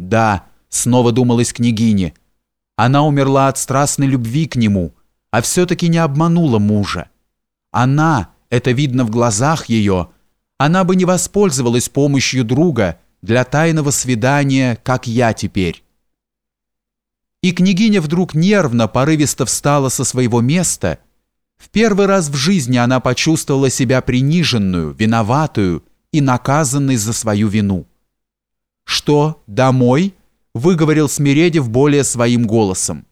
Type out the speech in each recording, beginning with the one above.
Да, снова думалась княгине. Она умерла от страстной любви к нему, а все-таки не обманула мужа. Она, это видно в глазах ее, она бы не воспользовалась помощью друга для тайного свидания, как я теперь. И княгиня вдруг нервно, порывисто встала со своего места. В первый раз в жизни она почувствовала себя приниженную, виноватую и наказанной за свою вину. «Что, домой?» – выговорил Смиредев более своим голосом.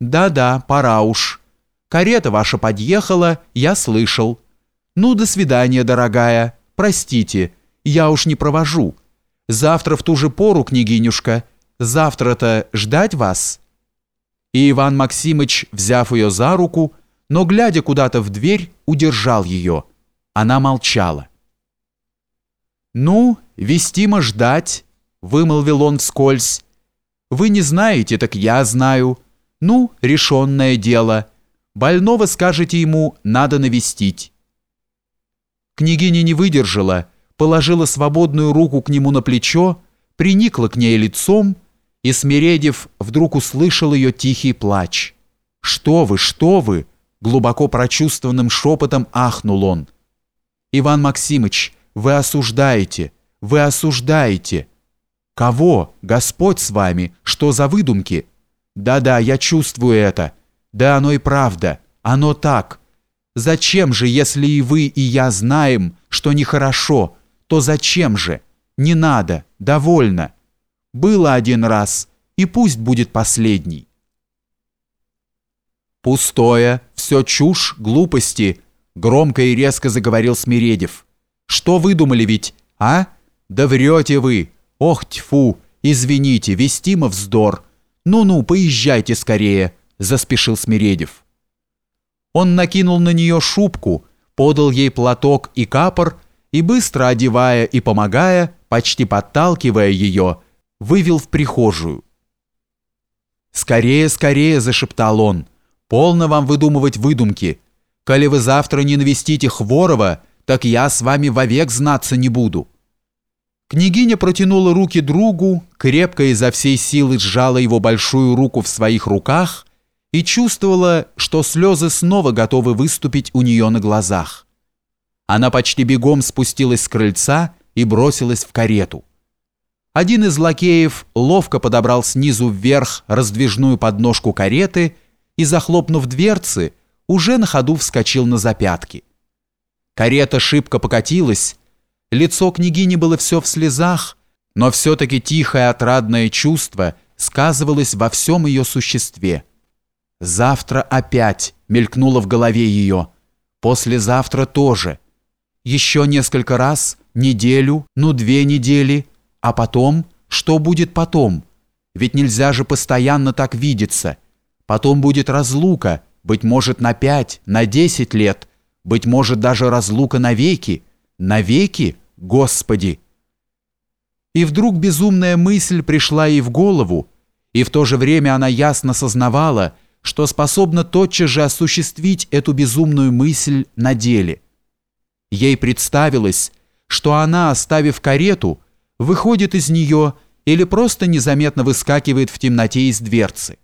«Да-да, пора уж. Карета ваша подъехала, я слышал. Ну, до свидания, дорогая. Простите, я уж не провожу. Завтра в ту же пору, княгинюшка. Завтра-то ждать вас?» И Иван Максимыч, взяв ее за руку, но, глядя куда-то в дверь, удержал ее. Она молчала. «Ну, вестимо ждать», вымолвил он вскользь. Вы не знаете, так я знаю. Ну, решенное дело. Больного, скажете ему, надо навестить. Княгиня не выдержала, положила свободную руку к нему на плечо, приникла к ней лицом, и Смиредев вдруг услышал ее тихий плач. «Что вы, что вы!» глубоко прочувствованным шепотом ахнул он. «Иван Максимыч, вы осуждаете, вы осуждаете!» Кого? Господь с вами. Что за выдумки? Да-да, я чувствую это. Да оно и правда. Оно так. Зачем же, если и вы, и я знаем, что нехорошо, то зачем же? Не надо, довольно. Было один раз, и пусть будет последний. Пустое, все чушь, глупости, громко и резко заговорил Смиредев. Что выдумали ведь, а? Да врете вы. «Ох, тьфу! Извините, вестимо вздор! Ну-ну, поезжайте скорее!» – заспешил Смиредев. Он накинул на нее шубку, подал ей платок и капор и, быстро одевая и помогая, почти подталкивая ее, вывел в прихожую. «Скорее, скорее!» – зашептал он. «Полно вам выдумывать выдумки. Коли вы завтра не навестите Хворова, так я с вами вовек знаться не буду». Княгиня протянула руки другу, крепко изо всей силы сжала его большую руку в своих руках и чувствовала, что слезы снова готовы выступить у нее на глазах. Она почти бегом спустилась с крыльца и бросилась в карету. Один из лакеев ловко подобрал снизу вверх раздвижную подножку кареты и, захлопнув дверцы, уже на ходу вскочил на запятки. Карета шибко покатилась, Лицо княгини было все в слезах, но все-таки тихое отрадное чувство сказывалось во всем ее существе. «Завтра опять» мелькнуло в голове ее, «послезавтра тоже». Еще несколько раз, неделю, ну две недели, а потом, что будет потом? Ведь нельзя же постоянно так видеться. Потом будет разлука, быть может на пять, на десять лет, быть может даже разлука навеки. Навеки? Господи! И вдруг безумная мысль пришла ей в голову, и в то же время она ясно сознавала, что способна тотчас же осуществить эту безумную мысль на деле. Ей представилось, что она, оставив карету, выходит из нее или просто незаметно выскакивает в темноте из дверцы.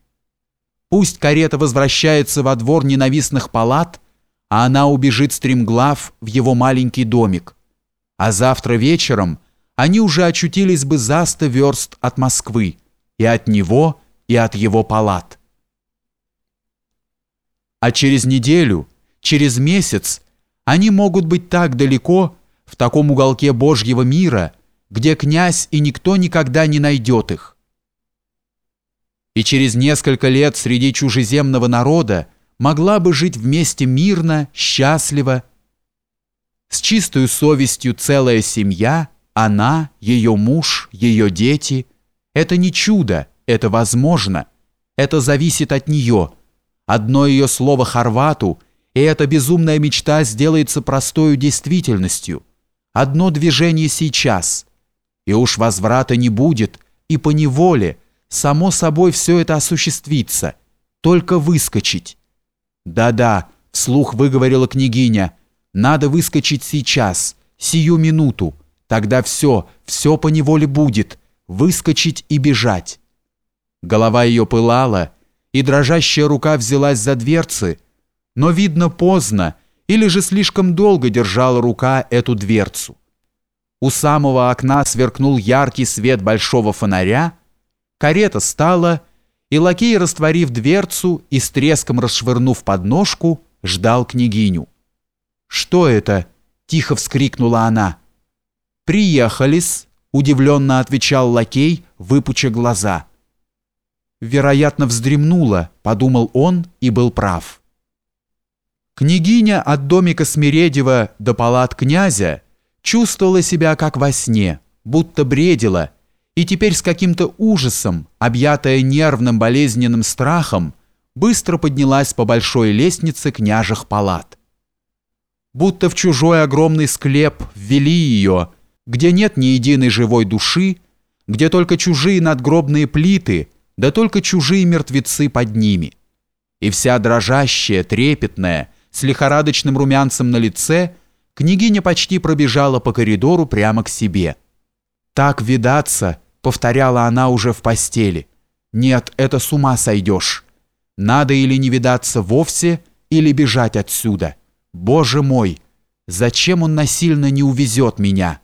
Пусть карета возвращается во двор ненавистных палат, а она убежит стремглав в его маленький домик а завтра вечером они уже очутились бы за сто верст от Москвы, и от него, и от его палат. А через неделю, через месяц они могут быть так далеко, в таком уголке Божьего мира, где князь и никто никогда не найдет их. И через несколько лет среди чужеземного народа могла бы жить вместе мирно, счастливо, с чистой совестью целая семья, она, ее муж, ее дети. Это не чудо, это возможно. Это зависит от нее. Одно ее слово Хорвату, и эта безумная мечта сделается простою действительностью. Одно движение сейчас. И уж возврата не будет, и по неволе, само собой все это осуществится. Только выскочить. «Да-да», — вслух выговорила княгиня, — надо выскочить сейчас, сию минуту. Тогда все, все по неволе будет. выскочить и бежать. Голова ее пылала, и дрожащая рука взялась за дверцы, но, видно, поздно, или же слишком долго держала рука эту дверцу. У самого окна сверкнул яркий свет большого фонаря, карета стала, и лакей, растворив дверцу и с треском расшвырнув подножку, ждал княгиню. «Что это?» – тихо вскрикнула она. «Приехались», – удивленно отвечал лакей, выпуча глаза. «Вероятно, вздремнула», – подумал он и был прав. Княгиня от домика Смиредева до палат князя чувствовала себя как во сне, будто бредила, и теперь с каким-то ужасом, объятая нервным болезненным страхом, быстро поднялась по большой лестнице княжих палат. Будто в чужой огромный склеп ввели ее, где нет ни единой живой души, где только чужие надгробные плиты, да только чужие мертвецы под ними. И вся дрожащая, трепетная, с лихорадочным румянцем на лице, княгиня почти пробежала по коридору прямо к себе. «Так видаться», — повторяла она уже в постели. «Нет, это с ума сойдешь. Надо или не видаться вовсе, или бежать отсюда. Боже мой, зачем он насильно не увезет меня?»